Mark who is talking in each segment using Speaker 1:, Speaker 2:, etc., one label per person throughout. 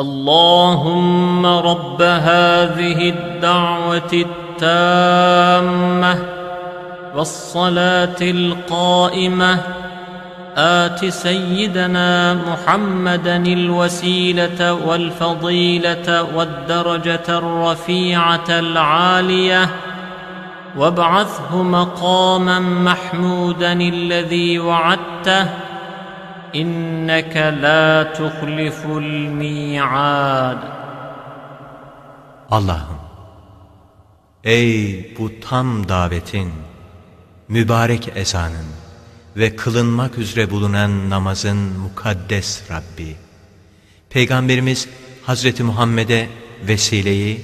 Speaker 1: اللهم رب هذه الدعوة التامة والصلاة القائمة. آت سيدنا محمدا الوسيلة والفضيلة والدرجة الرفيعة العالية. وابعثه مقاما محمودا الذي وعدته. إنك لا تخلف الميعاد
Speaker 2: Allah'ım ey bu tam davetin mübarek ezanın ve kılınmak üzere bulunan namazın mukaddes Rabbi Peygamberimiz Hazreti Muhammed'e vesileyi,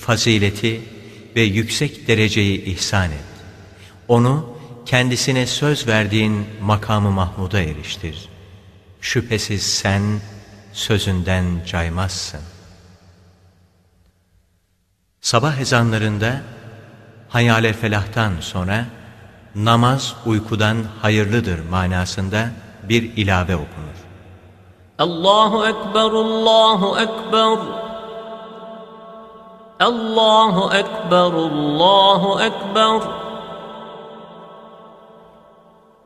Speaker 2: fazileti ve yüksek dereceyi ihsan et. Onu kendisine söz verdiğin makamı Mahmud'a eriştir. Şüphesiz sen sözünden caymazsın. Sabah ezanlarında Hayal-i Felah'tan sonra namaz uykudan hayırlıdır manasında bir ilave okunur.
Speaker 1: Allahu Ekber, Allahu Ekber. Allahu Ekber, Allahu Ekber.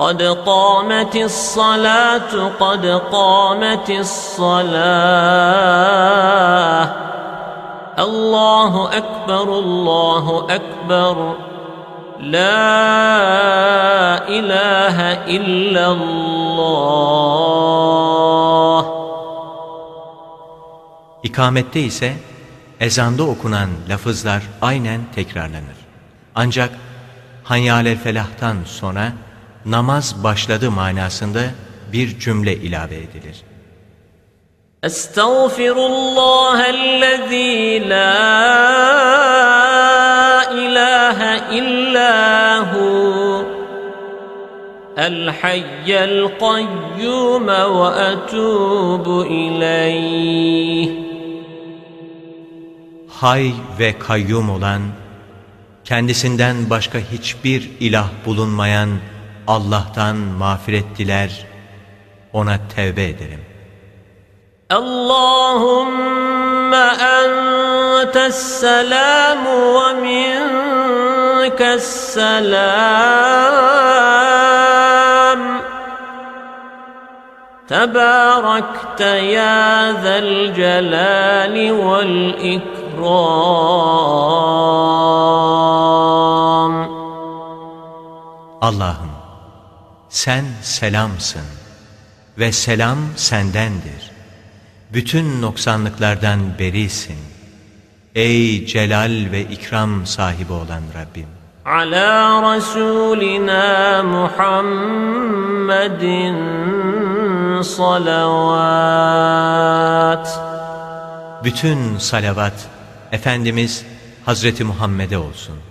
Speaker 1: قد قامت الصلاة قد قامت الصلاة الله أكبر الله أكبر لا إله إلا الله
Speaker 2: İkamette ise ezanda okunan lafızlar aynen tekrarlanır. Ancak Hanyalel Felah'tan sonra namaz başladı manasında bir cümle ilave edilir.
Speaker 1: Estağfirullahellezî la ilahe illahu el hayyel kayyume ve etubu ileyh
Speaker 2: Hay ve kayyum olan, kendisinden başka hiçbir ilah bulunmayan Allah'tan mağfiret diler, ona tevbe ederim.
Speaker 1: Allahümme entesselamu ve minkesselam. Tebarekte ya zel celali vel ikram.
Speaker 2: Allah'ım sen selamsın ve selam sendendir. Bütün noksanlıklardan berisin. Ey celal ve ikram sahibi olan Rabbim.
Speaker 1: Ala Resulina Muhammedin salavat.
Speaker 2: Bütün salavat Efendimiz Hazreti Muhammed'e olsun.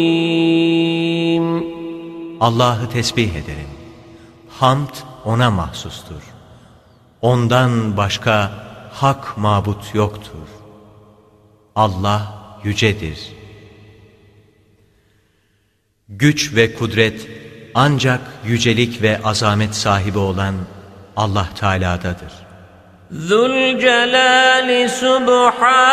Speaker 2: Allah'ı tesbih ederim. Hamd ona mahsustur. Ondan başka hak mabut yoktur. Allah yücedir. Güç ve kudret ancak yücelik ve azamet sahibi olan Allah Teala'dadır.
Speaker 1: Zülcelali Subhanallah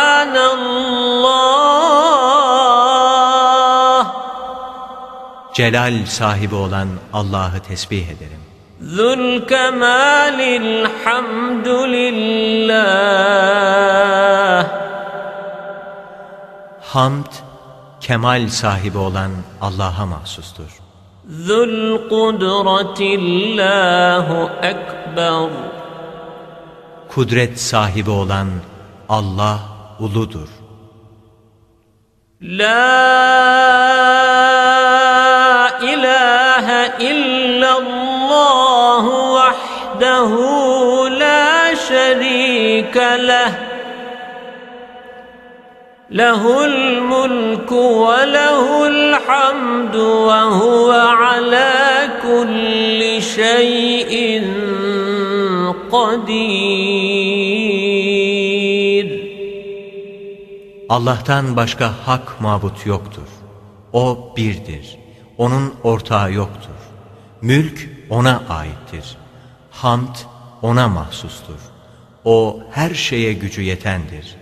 Speaker 2: Celal sahibi olan Allah'ı tesbih ederim.
Speaker 1: Zülkemalil hamdülillah
Speaker 2: Hamd, kemal sahibi olan Allah'a mahsustur.
Speaker 1: Zul kudretillahu ekber
Speaker 2: Kudret sahibi olan Allah uludur.
Speaker 1: La له الملك وله الحمد وهو على كل شيء قدير
Speaker 2: Allah'tan başka hak mabut yoktur. O birdir. Onun ortağı yoktur. Mülk ona aittir. Hamd ona mahsustur. O her şeye gücü yetendir.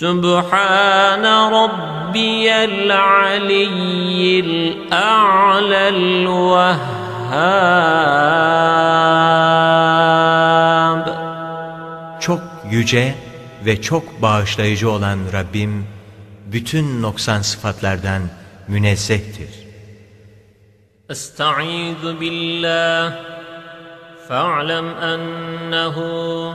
Speaker 1: سبحان ربي العلي الأعلى الوهاب
Speaker 2: Çok yüce ve çok bağışlayıcı olan Rabbim bütün noksan sıfatlardan münezzehtir.
Speaker 1: Estaizu billah fa'lem ennehu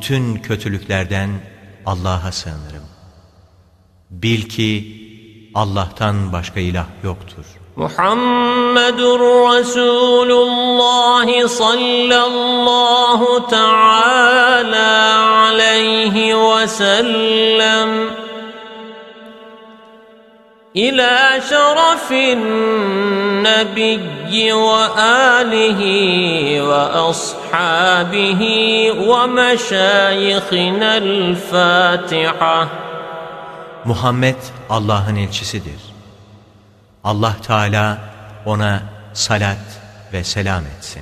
Speaker 2: Bütün kötülüklerden Allah'a sığınırım. Bil ki Allah'tan başka ilah yoktur.
Speaker 1: Muhammedur Resulullah sallallahu teala aleyhi ve sellem إلى شرف النبي وآله وأصحابه ومشايخنا الفاتحة
Speaker 2: Muhammed Allah'ın elçisidir. Allah Teala ona salat ve selam etsin.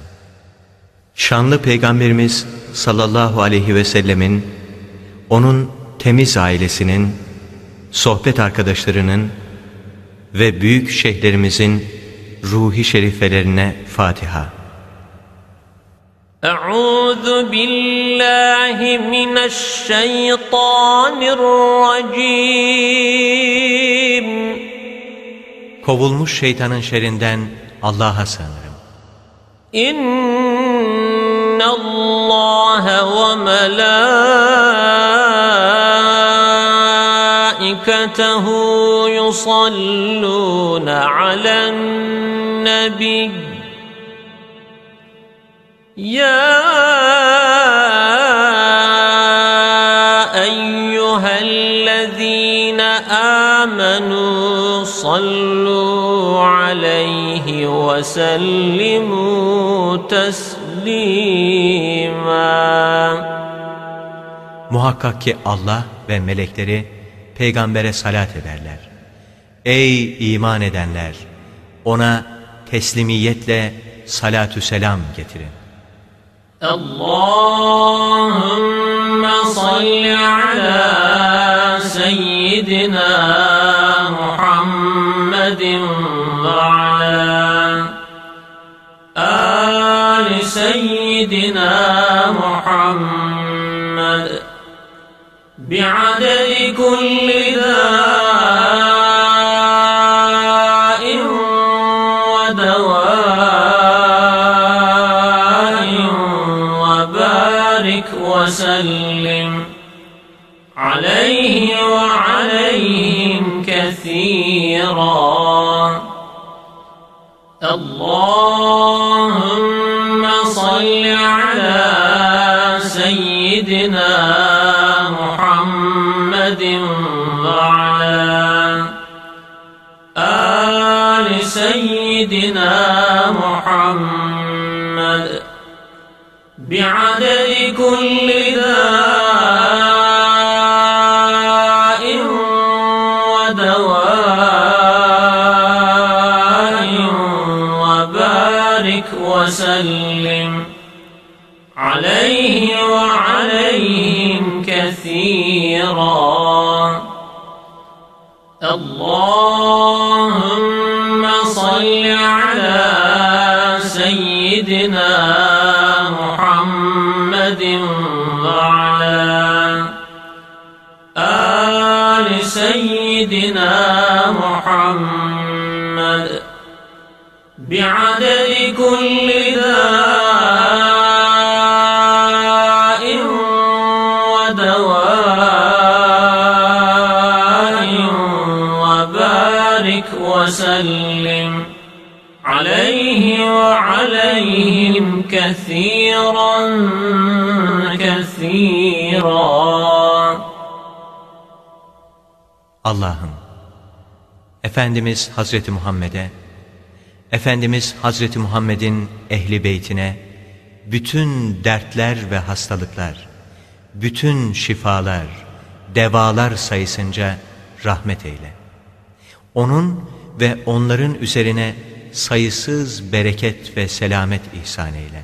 Speaker 2: Şanlı Peygamberimiz sallallahu aleyhi ve sellemin, onun temiz ailesinin, sohbet arkadaşlarının ve büyük şeyhlerimizin ruhi şerifelerine Fatiha.
Speaker 1: Euzu billahi mineşşeytanirracim.
Speaker 2: Kovulmuş şeytanın şerinden Allah'a sığınırım.
Speaker 1: İnna Allah ve ملائكته يصلون على النبي. يا أيها الذين آمنوا صلوا عليه وسلموا تسليما.
Speaker 2: Muhakkak ki Allah ve melekleri peygambere salat ederler. Ey iman edenler! Ona teslimiyetle salatü selam getirin.
Speaker 1: Allahümme salli ala seyyidina Muhammedin ve ala ali seyyidina Muhammed bi'adedi كل داء ودواء وبارك وسلم عليه وعليهم كثيرا. اللهم صل على سيدنا محمد بعدد كل داء ودواء وبارك وسلم عليه وعليهم كثيرا. اللهم سيدنا محمد وعلى آل سيدنا محمد بعدد كل داء ودواء وبارك وسلم. كثيرا كثيرا
Speaker 2: Allah'ım, Efendimiz Hazreti Muhammed'e, Efendimiz Hazreti Muhammed'in ehli beytine, bütün dertler ve hastalıklar, bütün şifalar, devalar sayısınca rahmet eyle. Onun ve onların üzerine sayısız bereket ve selamet ihsan eyle.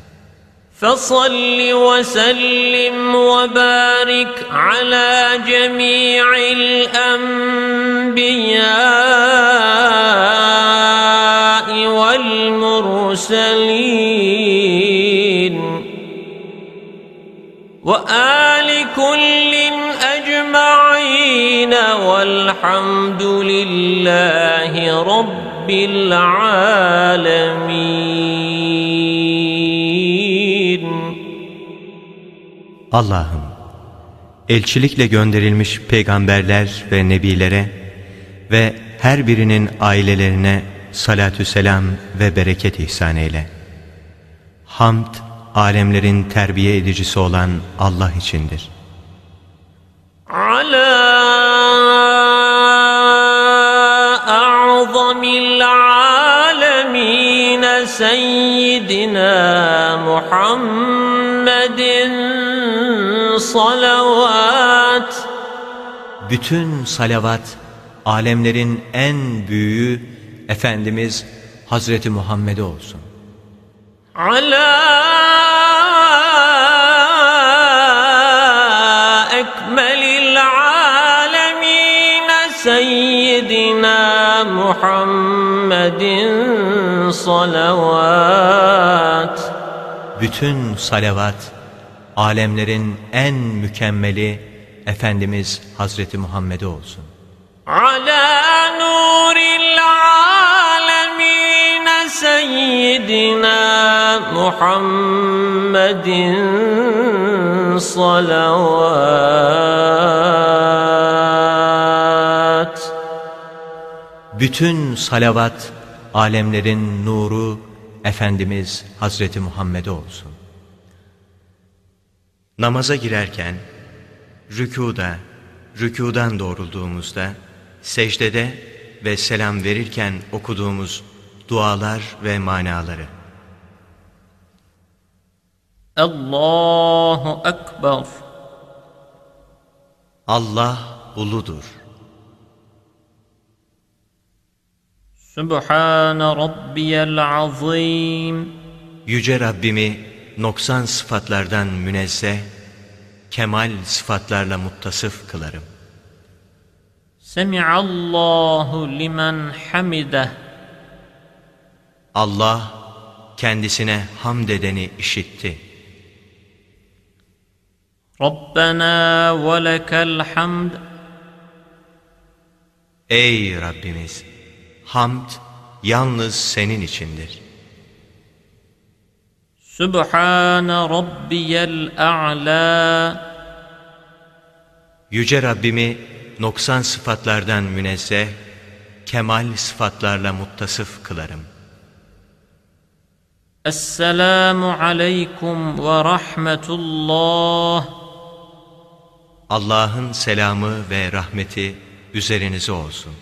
Speaker 1: فصل وسلم وبارك على جميع الأنبياء والمرسلين وآل كل أجمعين والحمد لله رب العالمين
Speaker 2: Allah'ım, elçilikle gönderilmiş peygamberler ve nebilere ve her birinin ailelerine salatü selam ve bereket ihsan eyle. Hamd, alemlerin terbiye edicisi olan Allah içindir.
Speaker 1: على أعظم العالمين سيدنا محمد صلوات
Speaker 2: Bütün salavat, alemlerin en büyüğü Efendimiz Hazreti Muhammed'e olsun.
Speaker 1: على أكمل العالمين سيدنا Muhammedin salavat
Speaker 2: Bütün salavat alemlerin en mükemmeli Efendimiz Hazreti Muhammed'e olsun.
Speaker 1: Ala nuril alemin seyyidina Muhammedin salavat
Speaker 2: bütün salavat, alemlerin nuru Efendimiz Hazreti Muhammed'e olsun. Namaza girerken, rükuda, rükudan doğrulduğumuzda, secdede ve selam verirken okuduğumuz dualar ve manaları.
Speaker 1: Allahu Ekber
Speaker 2: Allah uludur.
Speaker 1: Sübhane Rabbiyel Azim.
Speaker 2: Yüce Rabbimi noksan sıfatlardan münezzeh, kemal sıfatlarla muttasıf kılarım.
Speaker 1: Semi'allahu limen hamideh.
Speaker 2: Allah kendisine hamd edeni işitti.
Speaker 1: Rabbena ve lekel hamd.
Speaker 2: Ey Rabbimiz! hamd yalnız senin içindir.
Speaker 1: Sübhane Rabbiyel A'la
Speaker 2: Yüce Rabbimi noksan sıfatlardan münezzeh, kemal sıfatlarla muttasıf kılarım.
Speaker 1: Esselamu aleykum ve rahmetullah.
Speaker 2: Allah'ın selamı ve rahmeti üzerinize olsun.